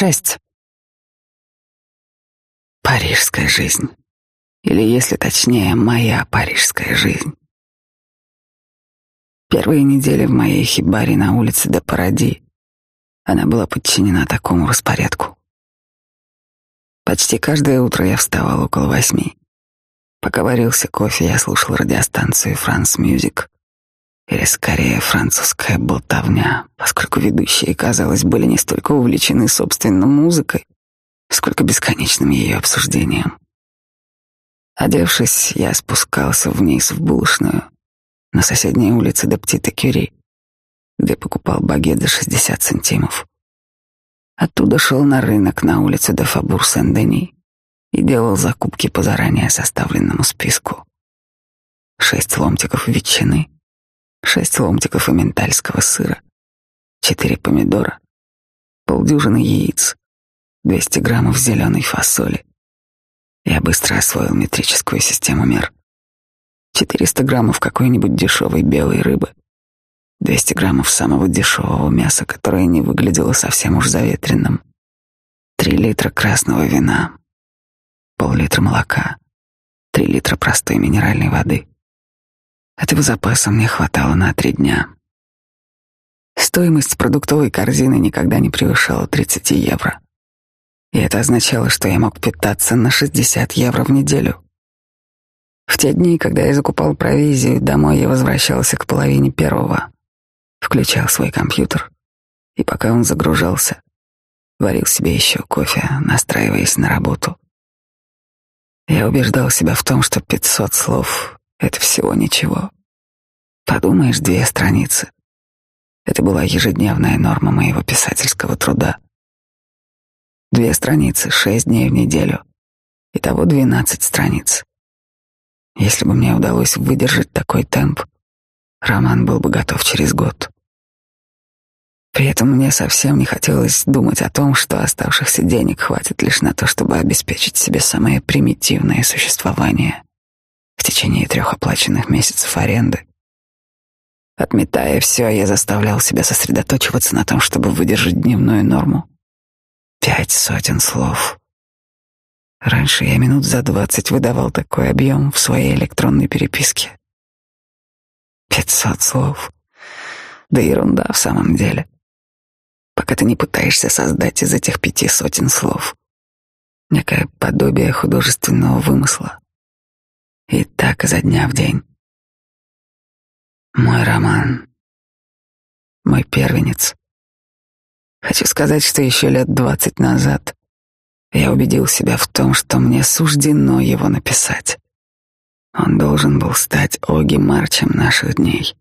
Шесть. Парижская жизнь. Или, если точнее, моя парижская жизнь. Первые недели в моей хибаре на улице де Паради она была подчинена такому распорядку. Почти каждое утро я вставал около восьми. Пока варился кофе, я слушал радиостанцию «Франс Мюзик», или скорее французская болтовня, поскольку ведущие, казалось, были не столько увлечены собственной музыкой, сколько бесконечным ее обсуждением. Одевшись, я спускался вниз в булочную на соседней улице до Птита Кюри, где покупал багет за 60 сантимов. Оттуда шел на рынок на улицу де Фабур Сен-Дени и делал закупки по заранее составленному списку. Шесть ломтиков ветчины, шесть ломтиков эментальского сыра, четыре помидора, полдюжины яиц, 200 граммов зеленой фасоли. Я быстро освоил метрическую систему мер. 400 граммов какой-нибудь дешевой белой рыбы, 200 граммов самого дешевого мяса, которое не выглядело совсем уж заветренным, 3 литра красного вина, пол-литра молока, 3 литра простой минеральной воды. Этого запаса мне хватало на три дня. Стоимость продуктовой корзины никогда не превышала 30 евро. И это означало, что я мог питаться на 60 евро в неделю. В те дни, когда я закупал провизию, домой я возвращался к половине первого, включал свой компьютер, и пока он загружался, варил себе еще кофе, настраиваясь на работу. Я убеждал себя в том, что 500 слов это всего ничего. Подумаешь, две страницы. Это была ежедневная норма моего писательского труда. Две страницы, шесть дней в неделю. Итого двенадцать страниц. Если бы мне удалось выдержать такой темп, роман был бы готов через год. При этом мне совсем не хотелось думать о том, что оставшихся денег хватит лишь на то, чтобы обеспечить себе самое примитивное существование в течение трех оплаченных месяцев аренды. Отметая все, я заставлял себя сосредоточиваться на том, чтобы выдержать дневную норму. Пять сотен слов. Раньше я минут за двадцать выдавал такой объем в своей электронной переписке. Пятьсот слов. Да ерунда в самом деле. Пока ты не пытаешься создать из этих пяти сотен слов некое подобие художественного вымысла. Так изо дня в день. Мой роман. Мой первенец. Хочу сказать, что еще лет двадцать назад я убедил себя в том, что мне суждено его написать. Он должен был стать Оги Марчем наших дней.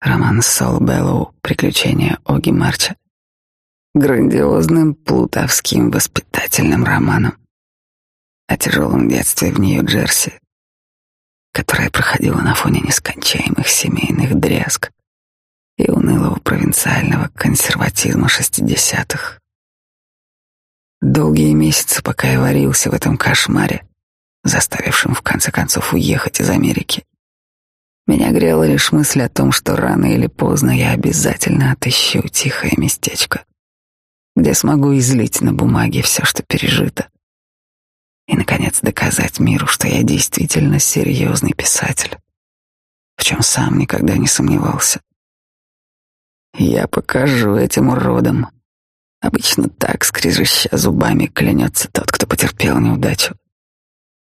Роман Сол Беллоу «Приключения Оги Марча» грандиозным плутовским воспитательным романом о тяжелом детстве в Нью-Джерси, которая проходила на фоне нескончаемых семейных дрязг и унылого провинциального консерватизма шестидесятых. Долгие месяцы, пока я варился в этом кошмаре, заставившем в конце концов уехать из Америки, меня грела лишь мысль о том, что рано или поздно я обязательно отыщу тихое местечко, где смогу излить на бумаге все, что пережито, и, наконец, доказать миру, что я действительно серьезный писатель, в чем сам никогда не сомневался. Я покажу этим уродам. Обычно так, скрежеща зубами, клянется тот, кто потерпел неудачу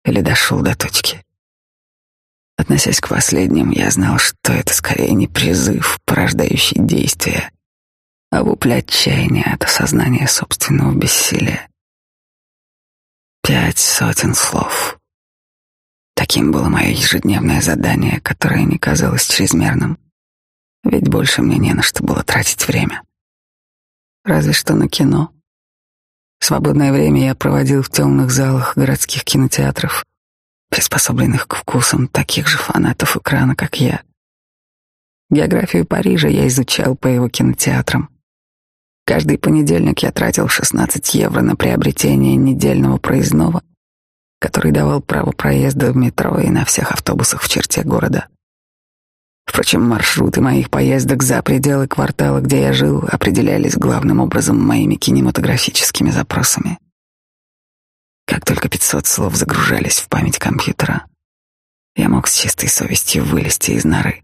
или дошел до точки. Относясь к последним, я знал, что это скорее не призыв, порождающий действие, а вопль отчаяния от осознания собственного бессилия. Пять сотен слов. Таким было мое ежедневное задание, которое не казалось чрезмерным, ведь больше мне не на что было тратить время. Разве что на кино. Свободное время я проводил в темных залах городских кинотеатров, приспособленных к вкусам таких же фанатов экрана, как я. Географию Парижа я изучал по его кинотеатрам. Каждый понедельник я тратил 16 евро на приобретение недельного проездного, который давал право проезда в метро и на всех автобусах в черте города. Впрочем, маршруты моих поездок за пределы квартала, где я жил, определялись главным образом моими кинематографическими запросами. Как только 500 слов загружались в память компьютера, я мог с чистой совестью вылезти из норы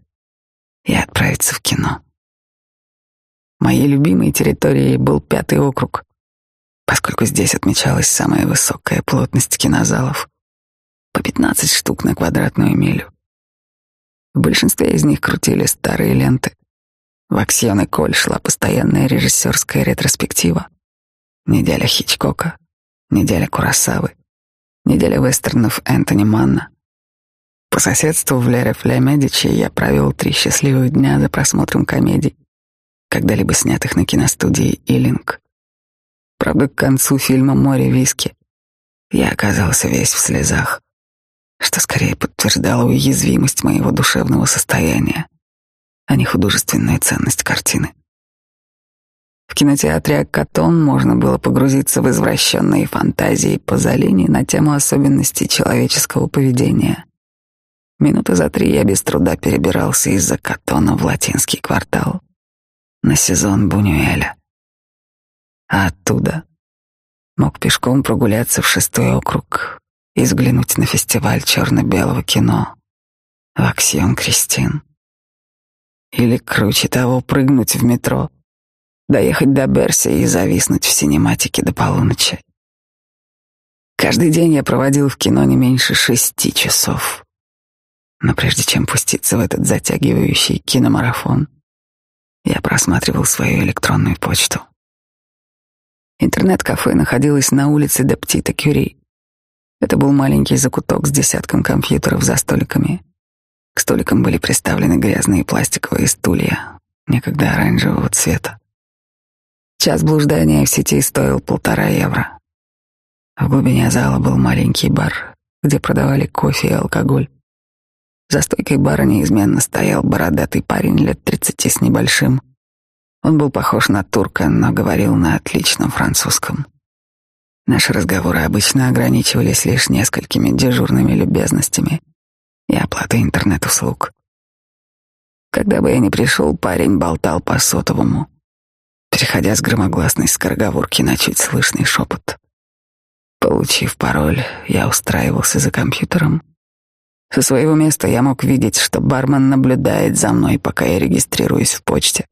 и отправиться в кино. Моей любимой территорией был пятый округ, поскольку здесь отмечалась самая высокая плотность кинозалов по 15 штук на квадратную милю. В большинстве из них крутили старые ленты. В Аксьон и Коль шла постоянная режиссерская ретроспектива. Неделя Хичкока, неделя Курасавы, неделя вестернов Энтони Манна. По соседству в Лере Фля Медичи я провел три счастливых дня за просмотром комедий, когда-либо снятых на киностудии Илинг. Правда, к концу фильма «Море виски» я оказался весь в слезах что скорее подтверждало уязвимость моего душевного состояния, а не художественную ценность картины. В кинотеатре «Аккатон» можно было погрузиться в извращенные фантазии Пазолини на тему особенностей человеческого поведения. Минуты за три я без труда перебирался из Аккатона в латинский квартал на сезон Бунюэля. А оттуда мог пешком прогуляться в шестой округ, и взглянуть на фестиваль черно-белого кино в Аксион Кристин. Или, круче того, прыгнуть в метро, доехать до Берси и зависнуть в синематике до полуночи. Каждый день я проводил в кино не меньше шести часов. Но прежде чем пуститься в этот затягивающий киномарафон, я просматривал свою электронную почту. Интернет-кафе находилось на улице Дептита Кюри, это был маленький закуток с десятком компьютеров за столиками. К столикам были приставлены грязные пластиковые стулья, некогда оранжевого цвета. Час блуждания в сети стоил полтора евро. В глубине зала был маленький бар, где продавали кофе и алкоголь. За стойкой бара неизменно стоял бородатый парень лет тридцати с небольшим. Он был похож на турка, но говорил на отличном французском. Наши разговоры обычно ограничивались лишь несколькими дежурными любезностями и оплатой интернет-услуг. Когда бы я ни пришел, парень болтал по сотовому, переходя с громогласной скороговорки на чуть слышный шепот. Получив пароль, я устраивался за компьютером. Со своего места я мог видеть, что бармен наблюдает за мной, пока я регистрируюсь в почте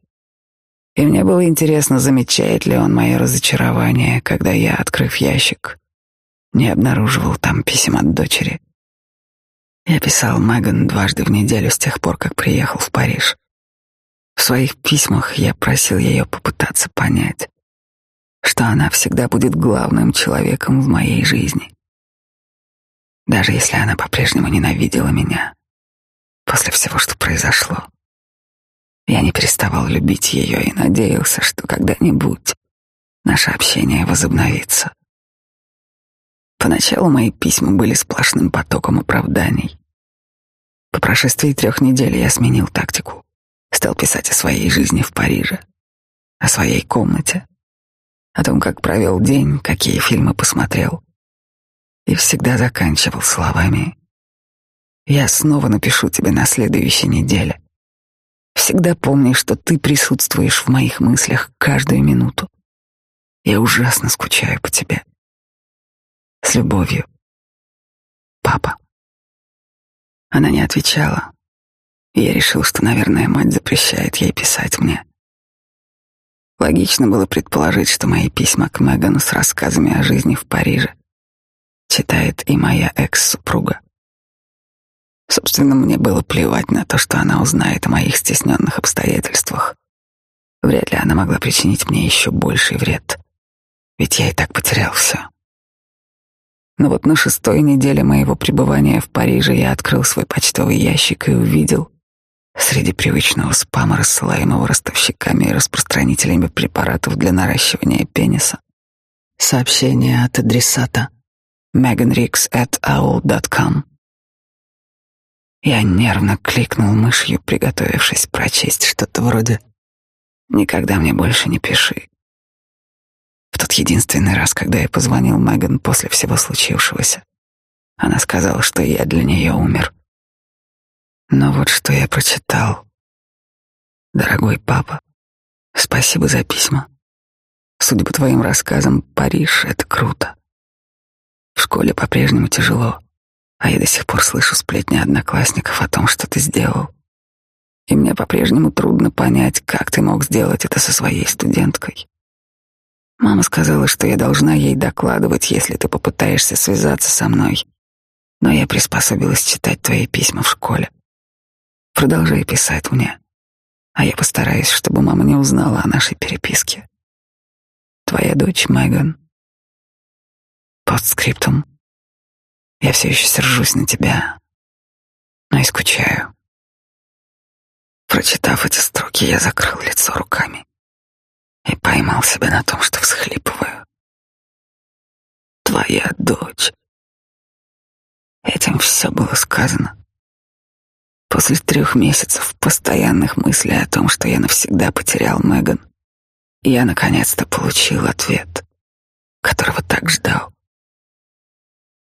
и мне было интересно, замечает ли он мое разочарование, когда я, открыв ящик, не обнаруживал там писем от дочери. Я писал Меган дважды в неделю с тех пор, как приехал в Париж. В своих письмах я просил ее попытаться понять, что она всегда будет главным человеком в моей жизни. Даже если она по-прежнему ненавидела меня после всего, что произошло. Я не переставал любить ее и надеялся, что когда-нибудь наше общение возобновится. Поначалу мои письма были сплошным потоком оправданий. По прошествии трех недель я сменил тактику. Стал писать о своей жизни в Париже, о своей комнате, о том, как провел день, какие фильмы посмотрел. И всегда заканчивал словами «Я снова напишу тебе на следующей неделе». Всегда помни, что ты присутствуешь в моих мыслях каждую минуту. Я ужасно скучаю по тебе. С любовью. Папа. Она не отвечала. Я решил, что, наверное, мать запрещает ей писать мне. Логично было предположить, что мои письма к Мегану с рассказами о жизни в Париже читает и моя экс-супруга. Собственно, мне было плевать на то, что она узнает о моих стесненных обстоятельствах. Вряд ли она могла причинить мне еще больший вред, ведь я и так потерял все. Но вот на шестой неделе моего пребывания в Париже я открыл свой почтовый ящик и увидел среди привычного спама, рассылаемого ростовщиками и распространителями препаратов для наращивания пениса, сообщение от адресата meganrix at owl.com. Я нервно кликнул мышью, приготовившись прочесть что-то вроде «Никогда мне больше не пиши». В тот единственный раз, когда я позвонил Меган после всего случившегося, она сказала, что я для нее умер. Но вот что я прочитал. Дорогой папа, спасибо за письма. Судя по твоим рассказам, Париж — это круто. В школе по-прежнему тяжело, а я до сих пор слышу сплетни одноклассников о том, что ты сделал. И мне по-прежнему трудно понять, как ты мог сделать это со своей студенткой. Мама сказала, что я должна ей докладывать, если ты попытаешься связаться со мной. Но я приспособилась читать твои письма в школе. Продолжай писать мне, а я постараюсь, чтобы мама не узнала о нашей переписке. Твоя дочь Меган. Постскриптум. Я все еще сержусь на тебя, но и скучаю. Прочитав эти строки, я закрыл лицо руками и поймал себя на том, что всхлипываю. Твоя дочь. Этим все было сказано. После трех месяцев постоянных мыслей о том, что я навсегда потерял Меган, я наконец-то получил ответ, которого так ждал.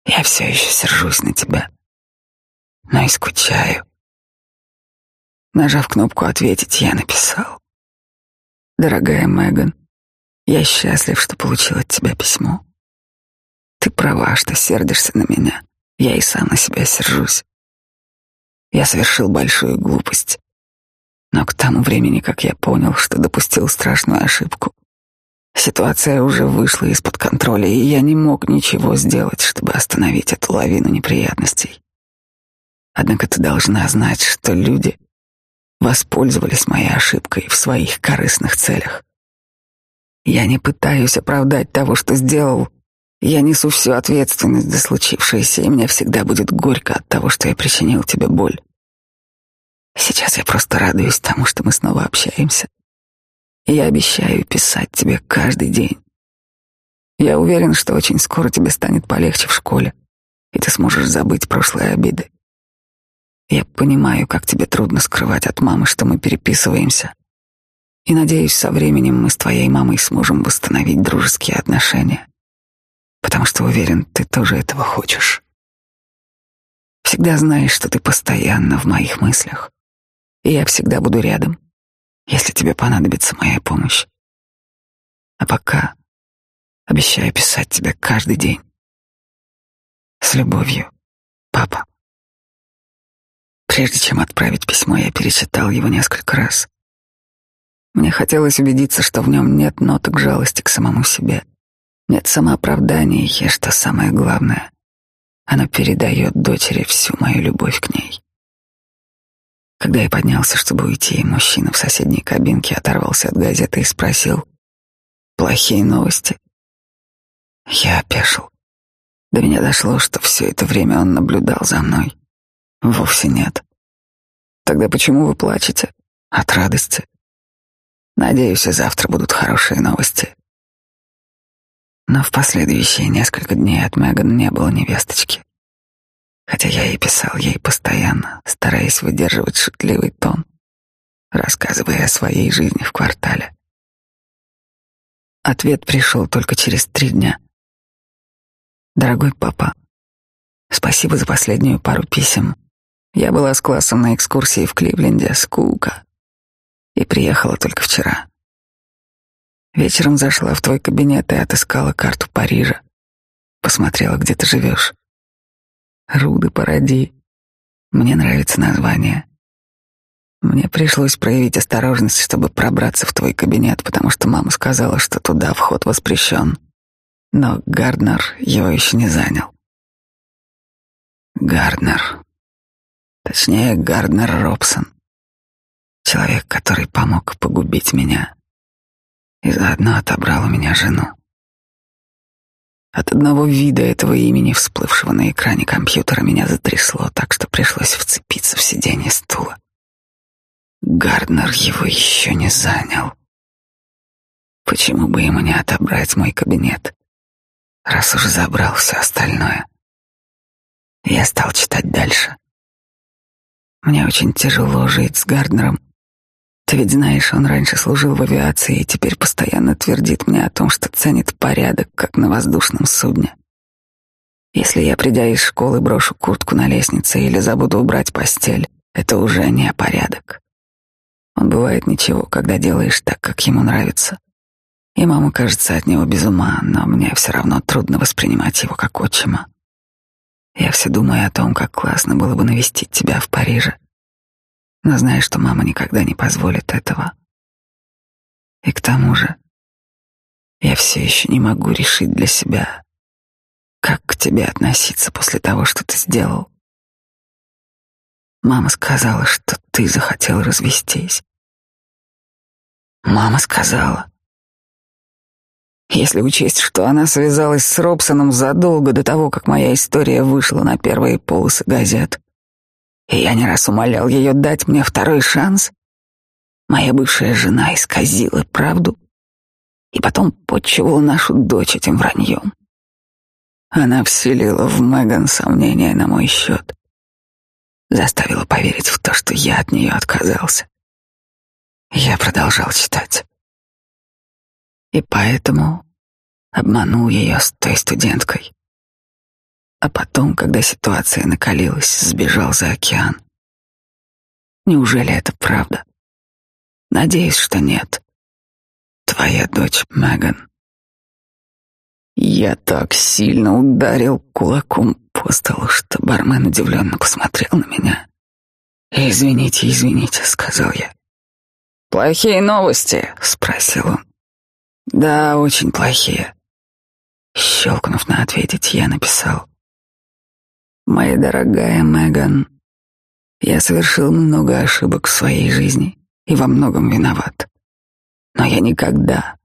Я все еще сержусь на тебя, но и скучаю. Нажав кнопку «Ответить», я написал. «Дорогая Меган, я счастлив, что получил от тебя письмо. Ты права, что сердишься на меня. Я и сам на себя сержусь. Я совершил большую глупость. Но к тому времени, как я понял, что допустил страшную ошибку, ситуация уже вышла из-под контроля, и я не мог ничего сделать, чтобы остановить эту лавину неприятностей. Однако ты должна знать, что люди воспользовались моей ошибкой в своих корыстных целях. Я не пытаюсь оправдать того, что сделал. Я несу всю ответственность за случившееся, и мне всегда будет горько от того, что я причинил тебе боль. Сейчас я просто радуюсь тому, что мы снова общаемся. Я обещаю писать тебе каждый день. Я уверен, что очень скоро тебе станет полегче в школе, и ты сможешь забыть прошлые обиды. Я понимаю, как тебе трудно скрывать от мамы, что мы переписываемся. И надеюсь, со временем мы с твоей мамой сможем восстановить дружеские отношения. Потому что уверен, ты тоже этого хочешь. Всегда знаешь, что ты постоянно в моих мыслях и я всегда буду рядом, если тебе понадобится моя помощь. А пока обещаю писать тебе каждый день. С любовью, папа. Прежде чем отправить письмо, я перечитал его несколько раз. Мне хотелось убедиться, что в нем нет ноток жалости к самому себе, нет самооправдания, и, что самое главное, оно передает дочери всю мою любовь к ней. Когда я поднялся, чтобы уйти, мужчина в соседней кабинке оторвался от газеты и спросил «Плохие новости?» Я опешил. До меня дошло, что все это время он наблюдал за мной. Вовсе нет. Тогда почему вы плачете? От радости. Надеюсь, и завтра будут хорошие новости. Но в последующие несколько дней от Меган не было невесточки хотя я и писал ей постоянно, стараясь выдерживать шутливый тон, рассказывая о своей жизни в квартале. Ответ пришел только через три дня. Дорогой папа, спасибо за последнюю пару писем. Я была с классом на экскурсии в Кливленде, скука, и приехала только вчера. Вечером зашла в твой кабинет и отыскала карту Парижа. Посмотрела, где ты живешь. Руды Паради. Мне нравится название. Мне пришлось проявить осторожность, чтобы пробраться в твой кабинет, потому что мама сказала, что туда вход воспрещен. Но Гарднер его еще не занял. Гарднер. Точнее, Гарднер Робсон. Человек, который помог погубить меня и заодно отобрал у меня жену. От одного вида этого имени, всплывшего на экране компьютера, меня затрясло так, что пришлось вцепиться в сиденье стула. Гарднер его еще не занял. Почему бы ему не отобрать мой кабинет, раз уже забрал все остальное? Я стал читать дальше. Мне очень тяжело жить с Гарднером, ты ведь знаешь, он раньше служил в авиации и теперь постоянно твердит мне о том, что ценит порядок, как на воздушном судне. Если я, придя из школы, брошу куртку на лестнице или забуду убрать постель, это уже не порядок. Он бывает ничего, когда делаешь так, как ему нравится. И мама кажется от него без ума, но мне все равно трудно воспринимать его как отчима. Я все думаю о том, как классно было бы навестить тебя в Париже. Но знаю, что мама никогда не позволит этого. И к тому же я все еще не могу решить для себя, как к тебе относиться после того, что ты сделал. Мама сказала, что ты захотел развестись. Мама сказала. Если учесть, что она связалась с Робсоном задолго до того, как моя история вышла на первые полосы газет, и я не раз умолял ее дать мне второй шанс, моя бывшая жена исказила правду и потом подчивала нашу дочь этим враньем. Она вселила в Меган сомнения на мой счет, заставила поверить в то, что я от нее отказался. Я продолжал читать. И поэтому обманул ее с той студенткой. А потом, когда ситуация накалилась, сбежал за океан. Неужели это правда? Надеюсь, что нет. Твоя дочь Меган. Я так сильно ударил кулаком по столу, что бармен удивленно посмотрел на меня. «Извините, извините», — сказал я. «Плохие новости?» — спросил он. «Да, очень плохие». Щелкнув на ответить, я написал. «Моя дорогая Меган, я совершил много ошибок в своей жизни и во многом виноват. Но я никогда,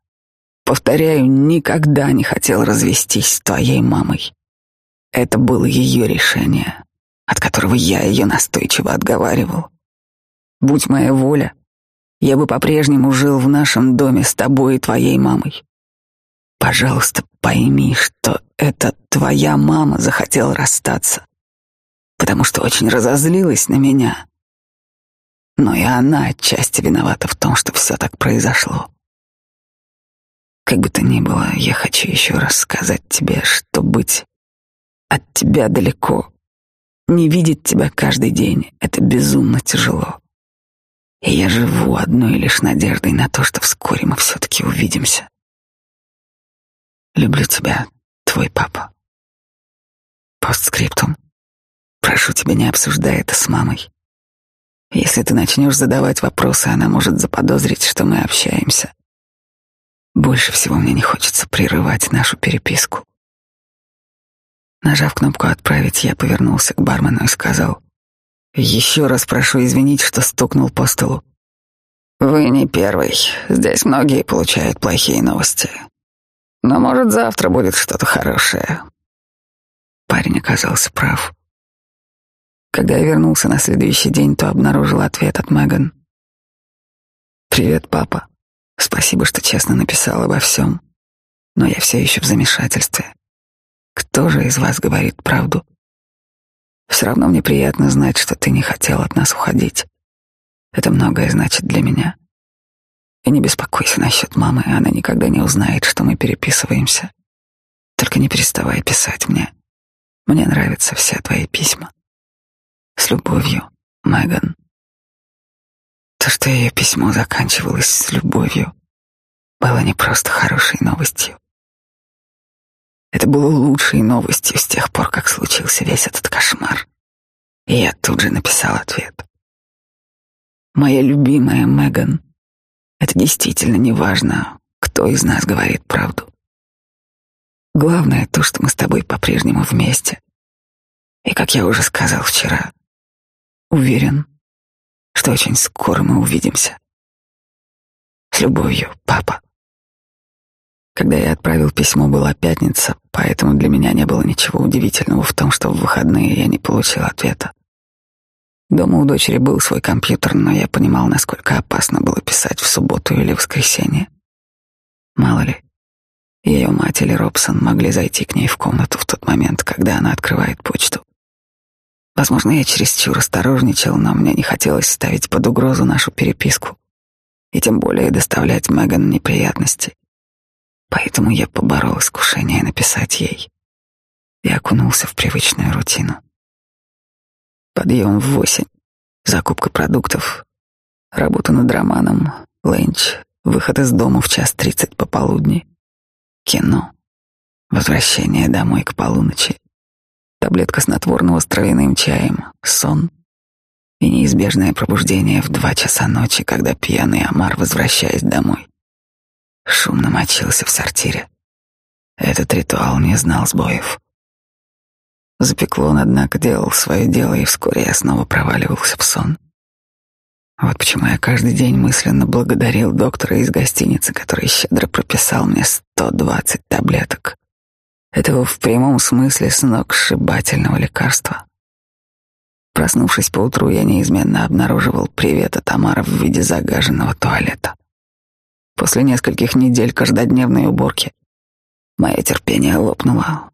повторяю, никогда не хотел развестись с твоей мамой. Это было ее решение, от которого я ее настойчиво отговаривал. Будь моя воля, я бы по-прежнему жил в нашем доме с тобой и твоей мамой. Пожалуйста, пойми, что это твоя мама захотела расстаться, потому что очень разозлилась на меня. Но и она отчасти виновата в том, что все так произошло. Как бы то ни было, я хочу еще раз сказать тебе, что быть от тебя далеко, не видеть тебя каждый день — это безумно тяжело. И я живу одной лишь надеждой на то, что вскоре мы все-таки увидимся. Люблю тебя, твой папа. Постскриптум. Прошу тебя, не обсуждай это с мамой. Если ты начнешь задавать вопросы, она может заподозрить, что мы общаемся. Больше всего мне не хочется прерывать нашу переписку. Нажав кнопку «Отправить», я повернулся к бармену и сказал, еще раз прошу извинить, что стукнул по столу. Вы не первый. Здесь многие получают плохие новости. Но, может, завтра будет что-то хорошее. Парень оказался прав. Когда я вернулся на следующий день, то обнаружил ответ от Меган. «Привет, папа. Спасибо, что честно написал обо всем. Но я все еще в замешательстве. Кто же из вас говорит правду?» Все равно мне приятно знать, что ты не хотел от нас уходить. Это многое значит для меня. И не беспокойся насчет мамы, она никогда не узнает, что мы переписываемся. Только не переставай писать мне. Мне нравятся все твои письма. С любовью, Меган. То, что ее письмо заканчивалось с любовью, было не просто хорошей новостью. Это было лучшей новостью с тех пор, как случился весь этот кошмар. И я тут же написал ответ. Моя любимая Меган, это действительно не важно, кто из нас говорит правду. Главное то, что мы с тобой по-прежнему вместе. И, как я уже сказал вчера, уверен, что очень скоро мы увидимся. С любовью, папа. Когда я отправил письмо, была пятница, поэтому для меня не было ничего удивительного в том, что в выходные я не получил ответа. Дома у дочери был свой компьютер, но я понимал, насколько опасно было писать в субботу или воскресенье. Мало ли, ее мать или Робсон могли зайти к ней в комнату в тот момент, когда она открывает почту. Возможно, я чересчур осторожничал, но мне не хотелось ставить под угрозу нашу переписку и тем более доставлять Меган неприятности. Поэтому я поборол искушение написать ей и окунулся в привычную рутину. Подъем в восемь, закупка продуктов, Работа над романом, ленч, выход из дома в час тридцать пополудни, кино, возвращение домой к полуночи, таблетка снотворного с травяным чаем, сон и неизбежное пробуждение в два часа ночи, когда пьяный Амар, возвращаясь домой, шумно мочился в сортире. Этот ритуал не знал сбоев. Запеклон, однако, делал свое дело, и вскоре я снова проваливался в сон. Вот почему я каждый день мысленно благодарил доктора из гостиницы, который щедро прописал мне 120 таблеток. Этого в прямом смысле сногсшибательного лекарства. Проснувшись поутру, я неизменно обнаруживал привет от Тамара в виде загаженного туалета. После нескольких недель каждодневной уборки мое терпение лопнуло.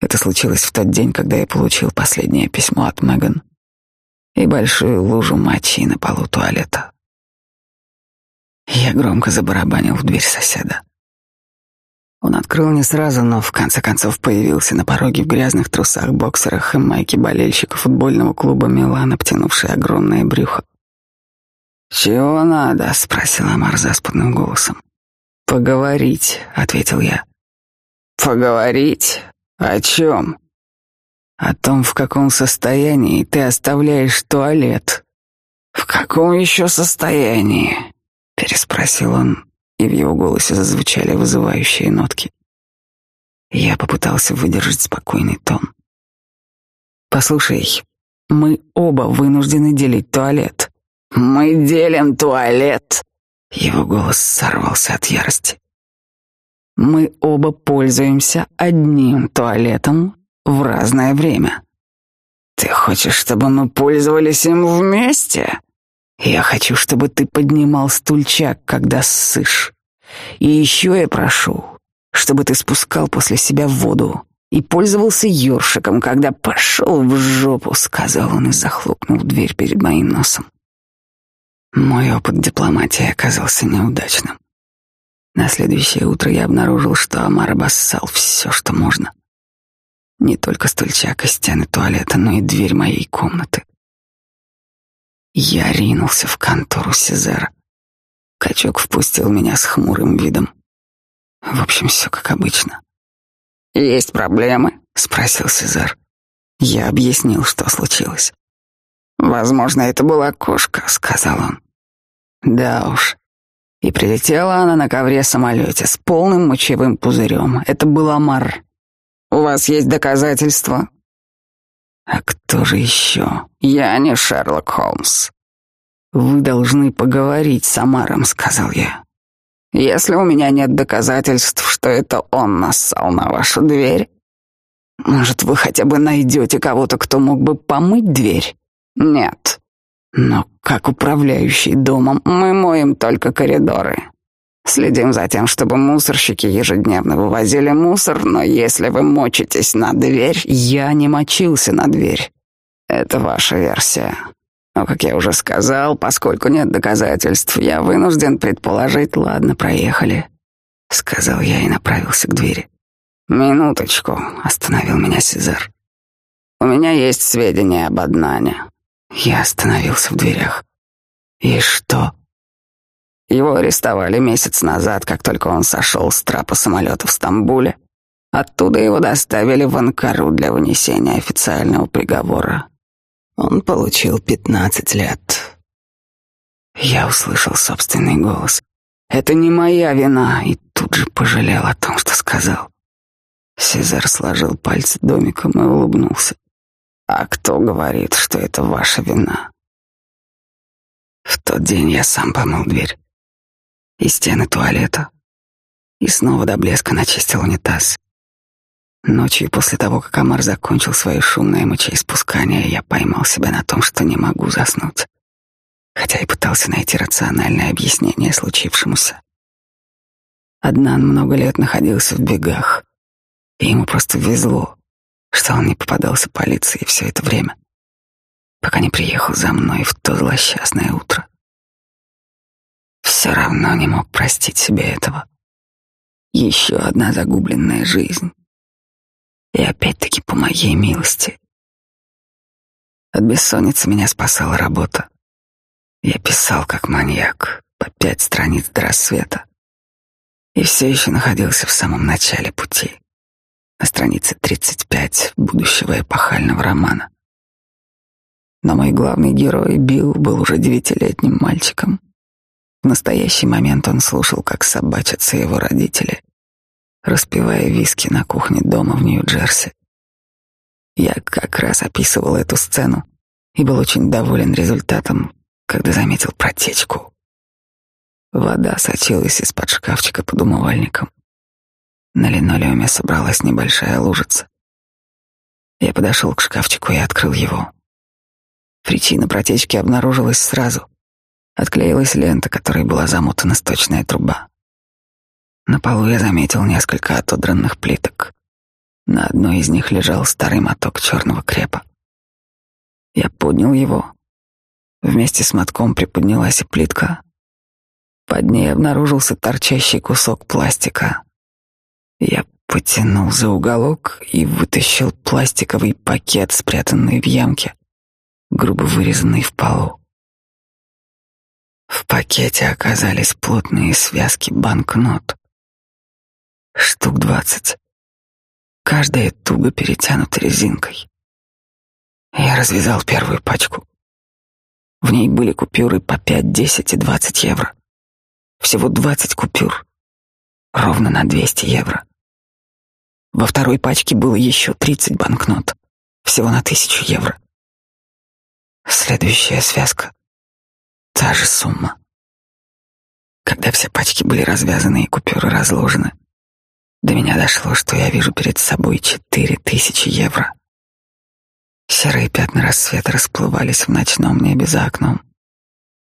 Это случилось в тот день, когда я получил последнее письмо от Меган и большую лужу мочи на полу туалета. Я громко забарабанил в дверь соседа. Он открыл не сразу, но в конце концов появился на пороге в грязных трусах, боксерах и майке болельщика футбольного клуба Милан, обтянувший огромное брюхо. «Чего надо?» — спросил Амар заспанным голосом. «Поговорить», — ответил я. «Поговорить? О чем?» «О том, в каком состоянии ты оставляешь туалет». «В каком еще состоянии?» — переспросил он и в его голосе зазвучали вызывающие нотки. Я попытался выдержать спокойный тон. «Послушай, мы оба вынуждены делить туалет». «Мы делим туалет!» Его голос сорвался от ярости. «Мы оба пользуемся одним туалетом в разное время. Ты хочешь, чтобы мы пользовались им вместе?» Я хочу, чтобы ты поднимал стульчак, когда ссышь. И еще я прошу, чтобы ты спускал после себя воду и пользовался ёршиком, когда пошел в жопу, сказал он и захлопнул дверь перед моим носом. Мой опыт дипломатии оказался неудачным. На следующее утро я обнаружил, что Амар обоссал все, что можно. Не только стульчак и стены туалета, но и дверь моей комнаты. Я ринулся в контору Сезера. Качок впустил меня с хмурым видом. В общем, все как обычно. «Есть проблемы?» — спросил Сезар. Я объяснил, что случилось. «Возможно, это была кошка», — сказал он. «Да уж. И прилетела она на ковре-самолете с полным мочевым пузырем. Это был Амар. У вас есть доказательства?» А кто же еще? Я не Шерлок Холмс. Вы должны поговорить с Амаром, сказал я. Если у меня нет доказательств, что это он нассал на вашу дверь, может, вы хотя бы найдете кого-то, кто мог бы помыть дверь? Нет. Но как управляющий домом мы моем только коридоры. Следим за тем, чтобы мусорщики ежедневно вывозили мусор, но если вы мочитесь на дверь, я не мочился на дверь. Это ваша версия. Но, как я уже сказал, поскольку нет доказательств, я вынужден предположить, ладно, проехали. Сказал я и направился к двери. Минуточку, остановил меня Сезар. У меня есть сведения об Аднане. Я остановился в дверях. И что? Его арестовали месяц назад, как только он сошел с трапа самолета в Стамбуле. Оттуда его доставили в Анкару для вынесения официального приговора. Он получил пятнадцать лет. Я услышал собственный голос. Это не моя вина, и тут же пожалел о том, что сказал. Сезар сложил пальцы домиком и улыбнулся. А кто говорит, что это ваша вина? В тот день я сам помыл дверь и стены туалета, и снова до блеска начистил унитаз. Ночью после того, как Амар закончил свое шумное мочеиспускание, я поймал себя на том, что не могу заснуть, хотя и пытался найти рациональное объяснение случившемуся. Аднан много лет находился в бегах, и ему просто везло, что он не попадался полиции все это время, пока не приехал за мной в то злосчастное утро все равно не мог простить себе этого. Еще одна загубленная жизнь. И опять-таки по моей милости. От бессонницы меня спасала работа. Я писал как маньяк, по пять страниц до рассвета, и все еще находился в самом начале пути, на странице 35 будущего эпохального романа. Но мой главный герой Билл был уже девятилетним мальчиком. В настоящий момент он слушал, как собачатся его родители, распивая виски на кухне дома в Нью-Джерси. Я как раз описывал эту сцену и был очень доволен результатом, когда заметил протечку. Вода сочилась из-под шкафчика под умывальником. На линолеуме собралась небольшая лужица. Я подошел к шкафчику и открыл его. Причина протечки обнаружилась сразу. Отклеилась лента, которой была замотана сточная труба. На полу я заметил несколько отодранных плиток. На одной из них лежал старый моток черного крепа. Я поднял его. Вместе с мотком приподнялась и плитка. Под ней обнаружился торчащий кусок пластика. Я потянул за уголок и вытащил пластиковый пакет, спрятанный в ямке грубо вырезанный в полу. В пакете оказались плотные связки банкнот. Штук двадцать. Каждая туго перетянута резинкой. Я развязал первую пачку. В ней были купюры по пять, десять и двадцать евро. Всего двадцать купюр. Ровно на двести евро. Во второй пачке было еще тридцать банкнот. Всего на тысячу евро. Следующая связка. Та же сумма. Когда все пачки были развязаны и купюры разложены, до меня дошло, что я вижу перед собой четыре тысячи евро. Серые пятна рассвета расплывались в ночном небе за окном.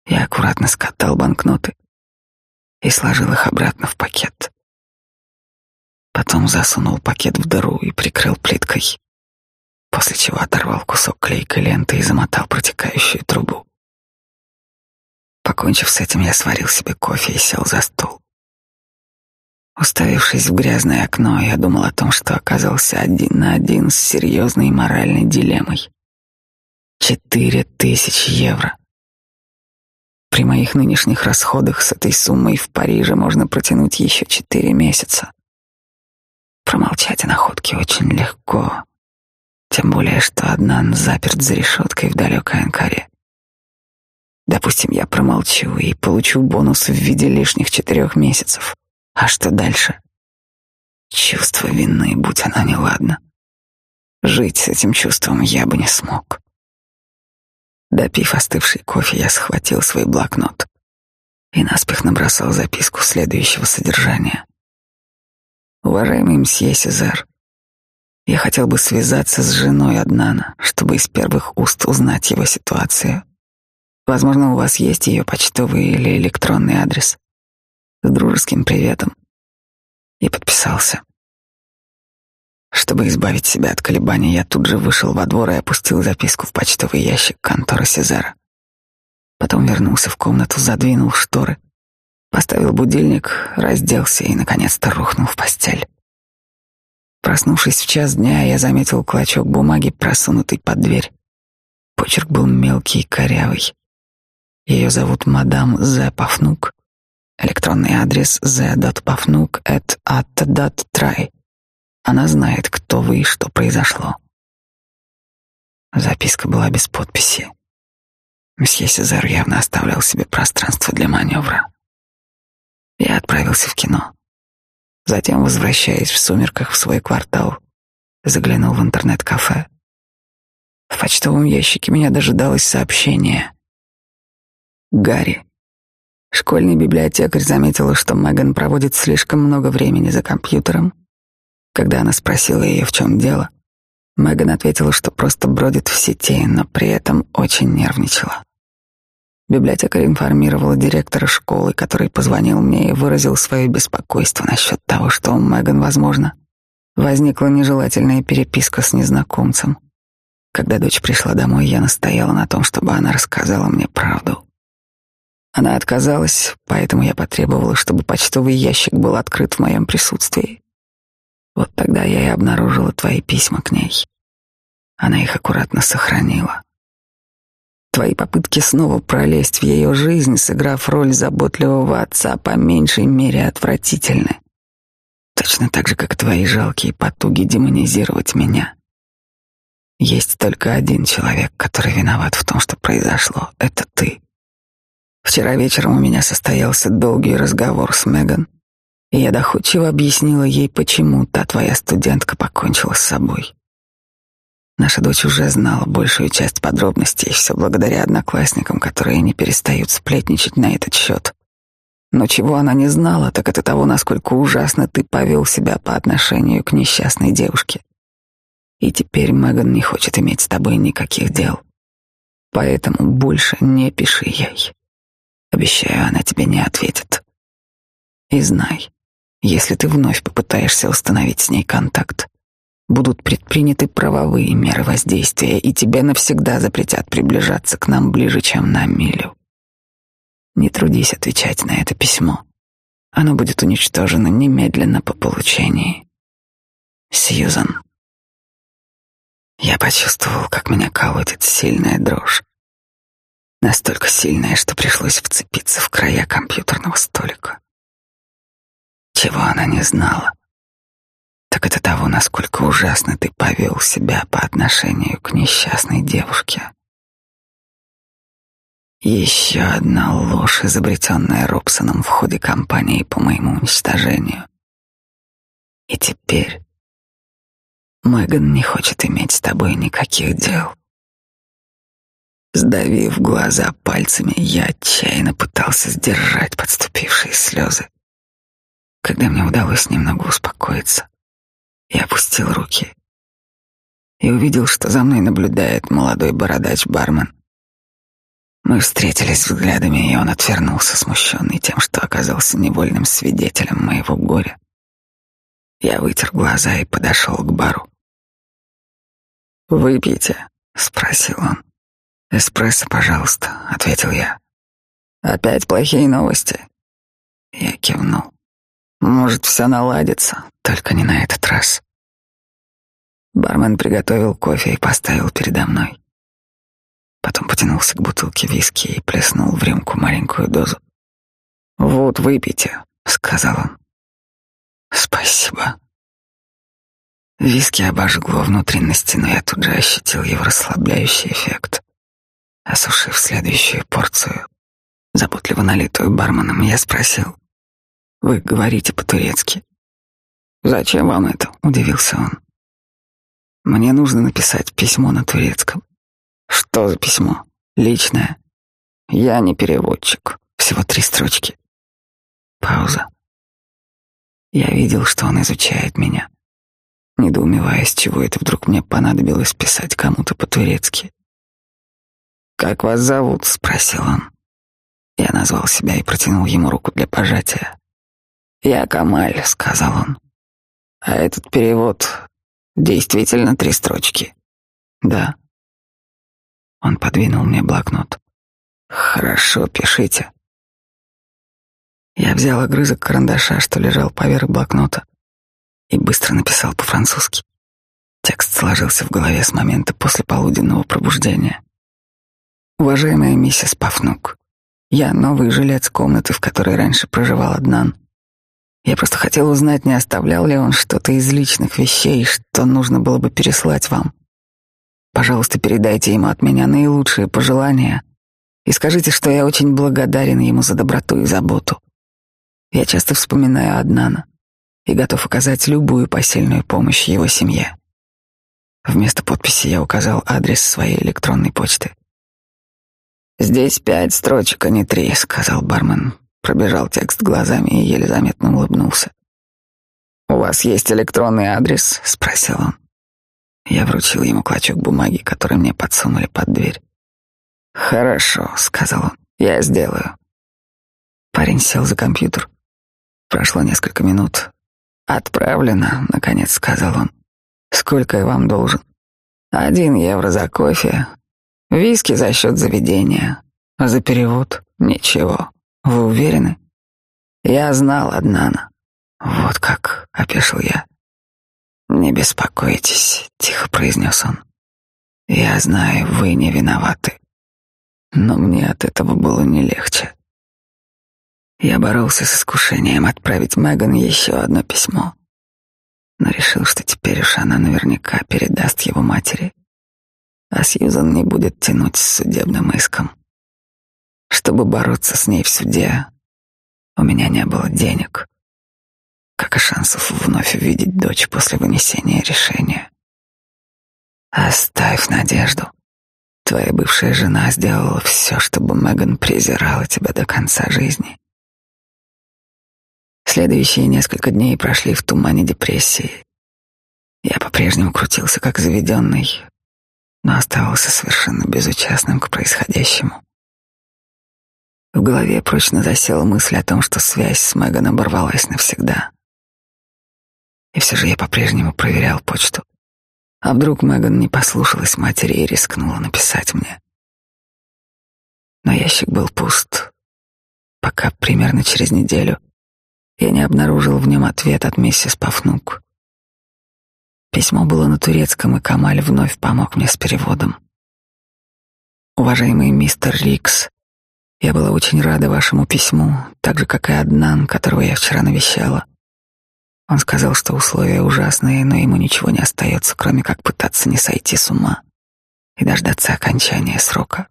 Я аккуратно скатал банкноты и сложил их обратно в пакет. Потом засунул пакет в дыру и прикрыл плиткой после чего оторвал кусок клейкой ленты и замотал протекающую трубу. Покончив с этим, я сварил себе кофе и сел за стол. Уставившись в грязное окно, я думал о том, что оказался один на один с серьезной моральной дилеммой. Четыре тысячи евро. При моих нынешних расходах с этой суммой в Париже можно протянуть еще четыре месяца. Промолчать о находке очень легко. Тем более, что Аднан заперт за решеткой в далекой Анкаре. Допустим, я промолчу и получу бонус в виде лишних четырех месяцев. А что дальше? Чувство вины, будь оно неладно. Жить с этим чувством я бы не смог. Допив остывший кофе, я схватил свой блокнот и наспех набросал записку следующего содержания. Уважаемый мсье Сезар, я хотел бы связаться с женой Аднана, чтобы из первых уст узнать его ситуацию. Возможно, у вас есть ее почтовый или электронный адрес. С дружеским приветом. И подписался. Чтобы избавить себя от колебаний, я тут же вышел во двор и опустил записку в почтовый ящик конторы Сезара. Потом вернулся в комнату, задвинул шторы, поставил будильник, разделся и, наконец-то, рухнул в постель. Проснувшись в час дня, я заметил клочок бумаги, просунутый под дверь. Почерк был мелкий и корявый. Ее зовут мадам З. Пафнук. Электронный адрес z.pafnuk.at.try. Она знает, кто вы и что произошло. Записка была без подписи. Месье Сезар явно оставлял себе пространство для маневра. Я отправился в кино. Затем, возвращаясь в сумерках в свой квартал, заглянул в интернет-кафе. В почтовом ящике меня дожидалось сообщение. Гарри. Школьный библиотекарь заметила, что Меган проводит слишком много времени за компьютером. Когда она спросила ее, в чем дело, Меган ответила, что просто бродит в сети, но при этом очень нервничала. Библиотекарь информировала директора школы, который позвонил мне и выразил свое беспокойство насчет того, что у Меган, возможно, возникла нежелательная переписка с незнакомцем. Когда дочь пришла домой, я настояла на том, чтобы она рассказала мне правду. Она отказалась, поэтому я потребовала, чтобы почтовый ящик был открыт в моем присутствии. Вот тогда я и обнаружила твои письма к ней. Она их аккуратно сохранила. Твои попытки снова пролезть в ее жизнь, сыграв роль заботливого отца, по меньшей мере отвратительны. Точно так же, как твои жалкие потуги демонизировать меня. Есть только один человек, который виноват в том, что произошло. Это ты. Вчера вечером у меня состоялся долгий разговор с Меган, и я доходчиво объяснила ей, почему та твоя студентка покончила с собой. Наша дочь уже знала большую часть подробностей, все благодаря одноклассникам, которые не перестают сплетничать на этот счет. Но чего она не знала, так это того, насколько ужасно ты повел себя по отношению к несчастной девушке. И теперь Меган не хочет иметь с тобой никаких дел. Поэтому больше не пиши ей. Обещаю, она тебе не ответит. И знай, если ты вновь попытаешься установить с ней контакт, будут предприняты правовые меры воздействия, и тебе навсегда запретят приближаться к нам ближе, чем на милю. Не трудись отвечать на это письмо. Оно будет уничтожено немедленно по получении. Сьюзан. Я почувствовал, как меня колотит сильная дрожь. Настолько сильная, что пришлось вцепиться в края компьютерного столика. Чего она не знала, так это того, насколько ужасно ты повел себя по отношению к несчастной девушке. Еще одна ложь, изобретенная Робсоном в ходе кампании по моему уничтожению. И теперь Меган не хочет иметь с тобой никаких дел. Сдавив глаза пальцами, я отчаянно пытался сдержать подступившие слезы. Когда мне удалось немного успокоиться, я опустил руки и увидел, что за мной наблюдает молодой бородач-бармен. Мы встретились взглядами, и он отвернулся, смущенный тем, что оказался невольным свидетелем моего горя. Я вытер глаза и подошел к бару. «Выпейте?» — спросил он. «Эспрессо, пожалуйста», — ответил я. «Опять плохие новости?» Я кивнул. «Может, все наладится, только не на этот раз». Бармен приготовил кофе и поставил передо мной. Потом потянулся к бутылке виски и плеснул в рюмку маленькую дозу. «Вот, выпейте», — сказал он. «Спасибо». Виски обожгло внутренности, но я тут же ощутил его расслабляющий эффект. Осушив следующую порцию, заботливо налитую барменом, я спросил. «Вы говорите по-турецки?» «Зачем вам это?» — удивился он. «Мне нужно написать письмо на турецком». «Что за письмо?» «Личное». «Я не переводчик. Всего три строчки». Пауза. Я видел, что он изучает меня недоумевая, с чего это вдруг мне понадобилось писать кому-то по-турецки. «Как вас зовут?» — спросил он. Я назвал себя и протянул ему руку для пожатия. «Я Камаль», — сказал он. «А этот перевод действительно три строчки?» «Да». Он подвинул мне блокнот. «Хорошо, пишите». Я взял огрызок карандаша, что лежал поверх блокнота, и быстро написал по-французски. Текст сложился в голове с момента после полуденного пробуждения. Уважаемая миссис Пафнук, я новый жилец комнаты, в которой раньше проживал Аднан. Я просто хотел узнать, не оставлял ли он что-то из личных вещей, что нужно было бы переслать вам. Пожалуйста, передайте ему от меня наилучшие пожелания и скажите, что я очень благодарен ему за доброту и заботу. Я часто вспоминаю Аднана и готов оказать любую посильную помощь его семье. Вместо подписи я указал адрес своей электронной почты. «Здесь пять строчек, а не три», — сказал бармен. Пробежал текст глазами и еле заметно улыбнулся. «У вас есть электронный адрес?» — спросил он. Я вручил ему клочок бумаги, который мне подсунули под дверь. «Хорошо», — сказал он, — «я сделаю». Парень сел за компьютер. Прошло несколько минут. «Отправлено», — наконец сказал он. «Сколько я вам должен?» «Один евро за кофе, Виски за счет заведения. А за перевод ничего. Вы уверены? Я знал Аднана. Вот как, опешил я. Не беспокойтесь, тихо произнес он. Я знаю, вы не виноваты. но мне от этого было не легче. Я боролся с искушением отправить Меган еще одно письмо, но решил, что теперь уж она наверняка передаст его матери, а Сьюзан не будет тянуть с судебным иском. Чтобы бороться с ней в суде, у меня не было денег, как и шансов вновь увидеть дочь после вынесения решения. Оставь надежду. Твоя бывшая жена сделала все, чтобы Меган презирала тебя до конца жизни. Следующие несколько дней прошли в тумане депрессии. Я по-прежнему крутился как заведенный, но оставался совершенно безучастным к происходящему. В голове прочно засела мысль о том, что связь с Меган оборвалась навсегда. И все же я по-прежнему проверял почту. А вдруг Меган не послушалась матери и рискнула написать мне? Но ящик был пуст, пока примерно через неделю я не обнаружил в нем ответ от миссис Пафнук. Письмо было на турецком, и Камаль вновь помог мне с переводом. Уважаемый мистер Рикс, я была очень рада вашему письму, так же, как и Аднан, которого я вчера навещала. Он сказал, что условия ужасные, но ему ничего не остается, кроме как пытаться не сойти с ума и дождаться окончания срока.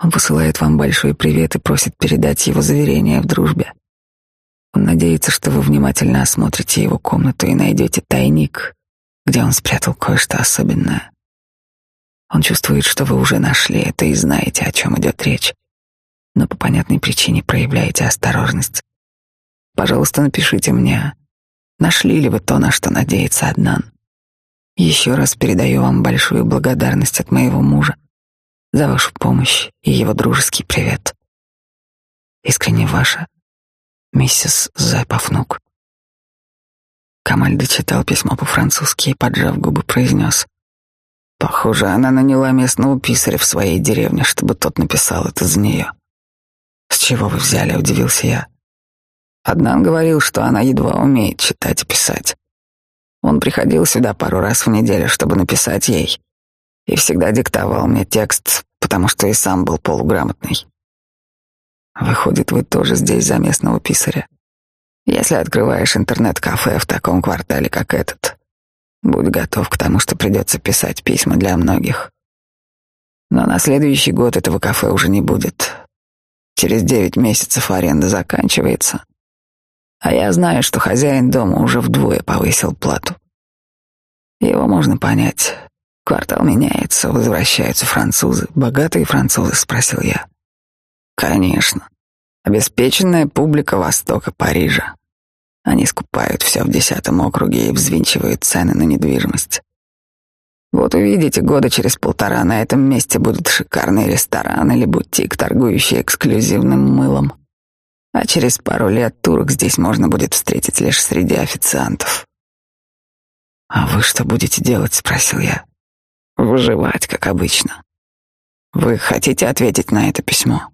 Он посылает вам большой привет и просит передать его заверение в дружбе. Он надеется, что вы внимательно осмотрите его комнату и найдете тайник, где он спрятал кое-что особенное. Он чувствует, что вы уже нашли это и знаете, о чем идет речь, но по понятной причине проявляете осторожность. Пожалуйста, напишите мне, нашли ли вы то, на что надеется Аднан. Еще раз передаю вам большую благодарность от моего мужа за вашу помощь и его дружеский привет. Искренне ваша миссис Запафнук. Камаль дочитал письмо по-французски и, поджав губы, произнес. Похоже, она наняла местного писаря в своей деревне, чтобы тот написал это за нее. С чего вы взяли, удивился я. Аднан говорил, что она едва умеет читать и писать. Он приходил сюда пару раз в неделю, чтобы написать ей, и всегда диктовал мне текст, потому что и сам был полуграмотный. Выходит, вы тоже здесь за местного писаря. Если открываешь интернет-кафе в таком квартале, как этот, будь готов к тому, что придется писать письма для многих. Но на следующий год этого кафе уже не будет. Через девять месяцев аренда заканчивается. А я знаю, что хозяин дома уже вдвое повысил плату. Его можно понять. Квартал меняется, возвращаются французы. Богатые французы, спросил я. Конечно. Обеспеченная публика Востока Парижа. Они скупают все в десятом округе и взвинчивают цены на недвижимость. Вот увидите, года через полтора на этом месте будет шикарный ресторан или бутик, торгующий эксклюзивным мылом. А через пару лет турок здесь можно будет встретить лишь среди официантов. «А вы что будете делать?» — спросил я. «Выживать, как обычно. Вы хотите ответить на это письмо?»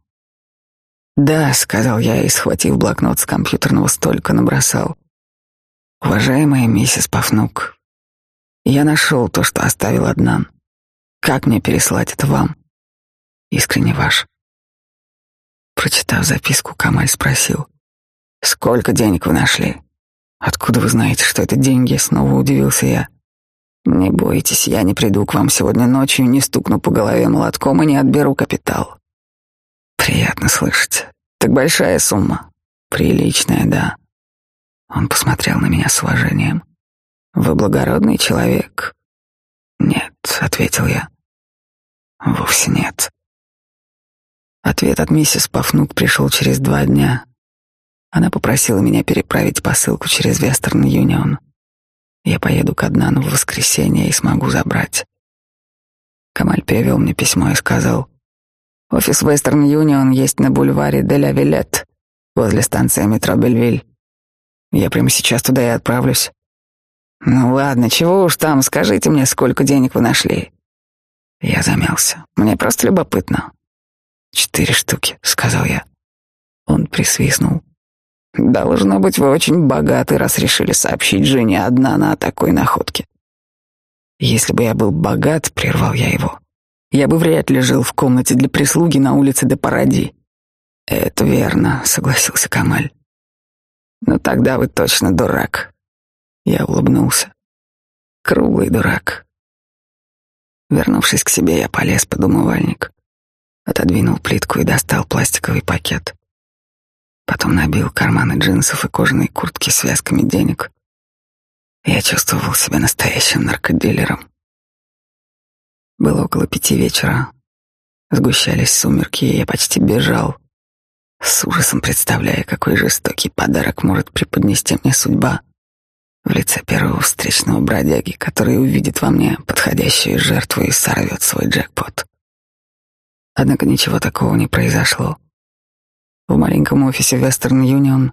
«Да», — сказал я и, схватив блокнот с компьютерного столика, набросал. «Уважаемая миссис Пафнук, я нашел то, что оставил Аднан. Как мне переслать это вам? Искренне ваш». Прочитав записку, Камаль спросил. «Сколько денег вы нашли?» «Откуда вы знаете, что это деньги?» Снова удивился я. «Не бойтесь, я не приду к вам сегодня ночью, не стукну по голове молотком и не отберу капитал. Приятно слышать. Так большая сумма. Приличная, да. Он посмотрел на меня с уважением. Вы благородный человек. Нет, ответил я. Вовсе нет. Ответ от миссис Пафнук пришел через два дня. Она попросила меня переправить посылку через Вестерн Юнион. Я поеду к Аднану в воскресенье и смогу забрать. Камаль перевел мне письмо и сказал, Офис Western Union есть на бульваре де ля Виллет, возле станции метро Бельвиль. Я прямо сейчас туда и отправлюсь. Ну ладно, чего уж там, скажите мне, сколько денег вы нашли. Я замялся. Мне просто любопытно. Четыре штуки, сказал я. Он присвистнул. Должно быть, вы очень богаты, раз решили сообщить жене одна на такой находке. Если бы я был богат, прервал я его, я бы вряд ли жил в комнате для прислуги на улице де Паради. Это верно, согласился Камаль. Но тогда вы точно дурак. Я улыбнулся. Круглый дурак. Вернувшись к себе, я полез под умывальник, отодвинул плитку и достал пластиковый пакет. Потом набил карманы джинсов и кожаной куртки связками денег. Я чувствовал себя настоящим наркодилером. Было около пяти вечера. Сгущались сумерки, и я почти бежал, с ужасом представляя, какой жестокий подарок может преподнести мне судьба в лице первого встречного бродяги, который увидит во мне подходящую жертву и сорвет свой джекпот. Однако ничего такого не произошло. В маленьком офисе Western Union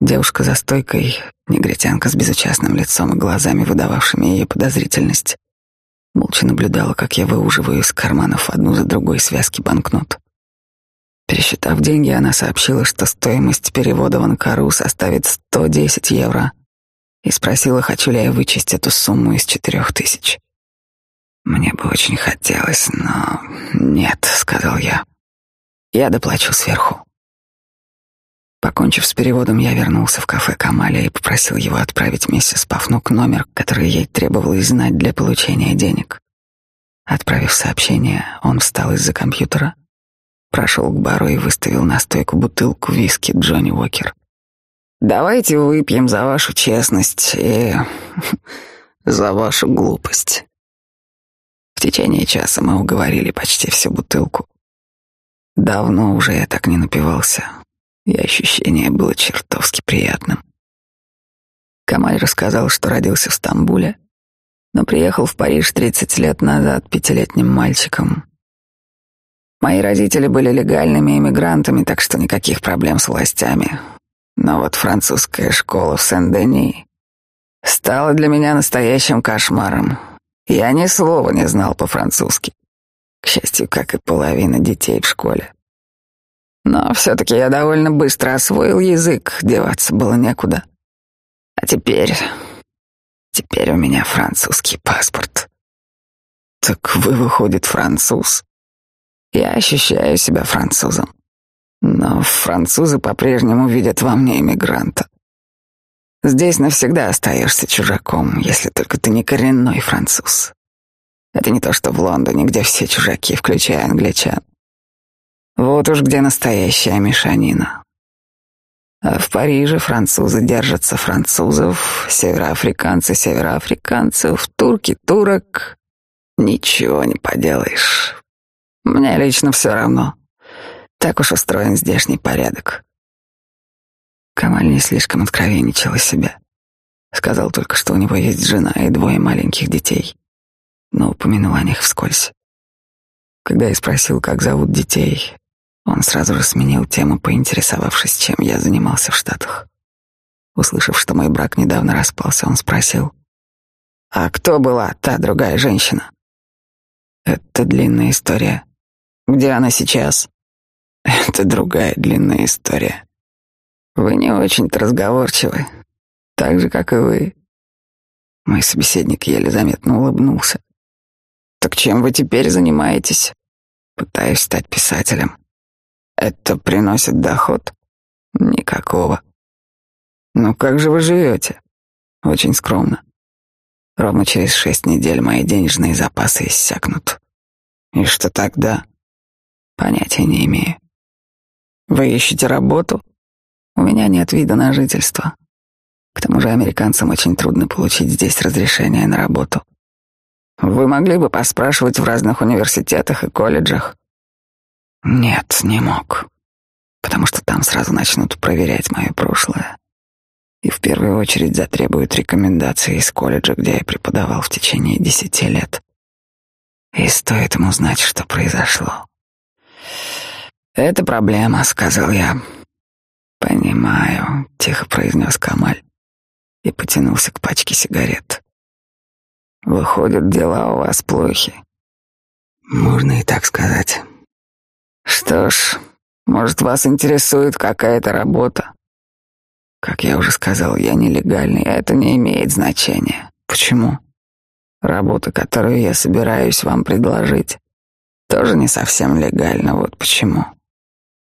девушка за стойкой, негритянка с безучастным лицом и глазами, выдававшими ее подозрительность, молча наблюдала, как я выуживаю из карманов одну за другой связки банкнот. Пересчитав деньги, она сообщила, что стоимость перевода в Анкару составит 110 евро, и спросила, хочу ли я вычесть эту сумму из четырех тысяч. Мне бы очень хотелось, но нет, сказал я. Я доплачу сверху. Покончив с переводом, я вернулся в кафе Камаля и попросил его отправить миссис Пафнук номер, который ей требовалось знать для получения денег. Отправив сообщение, он встал из-за компьютера, прошел к бару и выставил на стойку бутылку виски Джонни Уокер. «Давайте выпьем за вашу честность и за вашу глупость». В течение часа мы уговорили почти всю бутылку. Давно уже я так не напивался, и ощущение было чертовски приятным. Камаль рассказал, что родился в Стамбуле, но приехал в Париж 30 лет назад пятилетним мальчиком. Мои родители были легальными иммигрантами, так что никаких проблем с властями. Но вот французская школа в Сен-Дени стала для меня настоящим кошмаром. Я ни слова не знал по-французски. К счастью, как и половина детей в школе. Но все-таки я довольно быстро освоил язык, деваться было некуда. А теперь... Теперь у меня французский паспорт. Так вы, выходит, француз? Я ощущаю себя французом. Но французы по-прежнему видят во мне иммигранта. Здесь навсегда остаешься чужаком, если только ты не коренной француз. Это не то, что в Лондоне, где все чужаки, включая англичан. Вот уж где настоящая мешанина. А в Париже французы держатся французов, североафриканцы североафриканцев, турки турок. Ничего не поделаешь. Мне лично все равно. Так уж устроен здешний порядок. Камаль не слишком откровенничал о себе. Сказал только, что у него есть жена и двое маленьких детей, но упомянул о них вскользь. Когда я спросил, как зовут детей, он сразу же сменил тему, поинтересовавшись, чем я занимался в Штатах. Услышав, что мой брак недавно распался, он спросил, «А кто была та другая женщина?» «Это длинная история. Где она сейчас?» «Это другая длинная история. Вы не очень-то разговорчивы, так же, как и вы». Мой собеседник еле заметно улыбнулся. «Так чем вы теперь занимаетесь?» «Пытаюсь стать писателем». Это приносит доход? Никакого. Ну как же вы живете? Очень скромно. Ровно через шесть недель мои денежные запасы иссякнут. И что тогда? Понятия не имею. Вы ищете работу? У меня нет вида на жительство. К тому же американцам очень трудно получить здесь разрешение на работу. Вы могли бы поспрашивать в разных университетах и колледжах. Нет, не мог. Потому что там сразу начнут проверять мое прошлое. И в первую очередь затребуют рекомендации из колледжа, где я преподавал в течение десяти лет. И стоит ему знать, что произошло. «Это проблема», — сказал я. «Понимаю», — тихо произнес Камаль и потянулся к пачке сигарет. «Выходят, дела у вас плохи». «Можно и так сказать». Что ж, может, вас интересует какая-то работа? Как я уже сказал, я нелегальный, а это не имеет значения. Почему? Работа, которую я собираюсь вам предложить, Тоже не совсем легально, вот почему.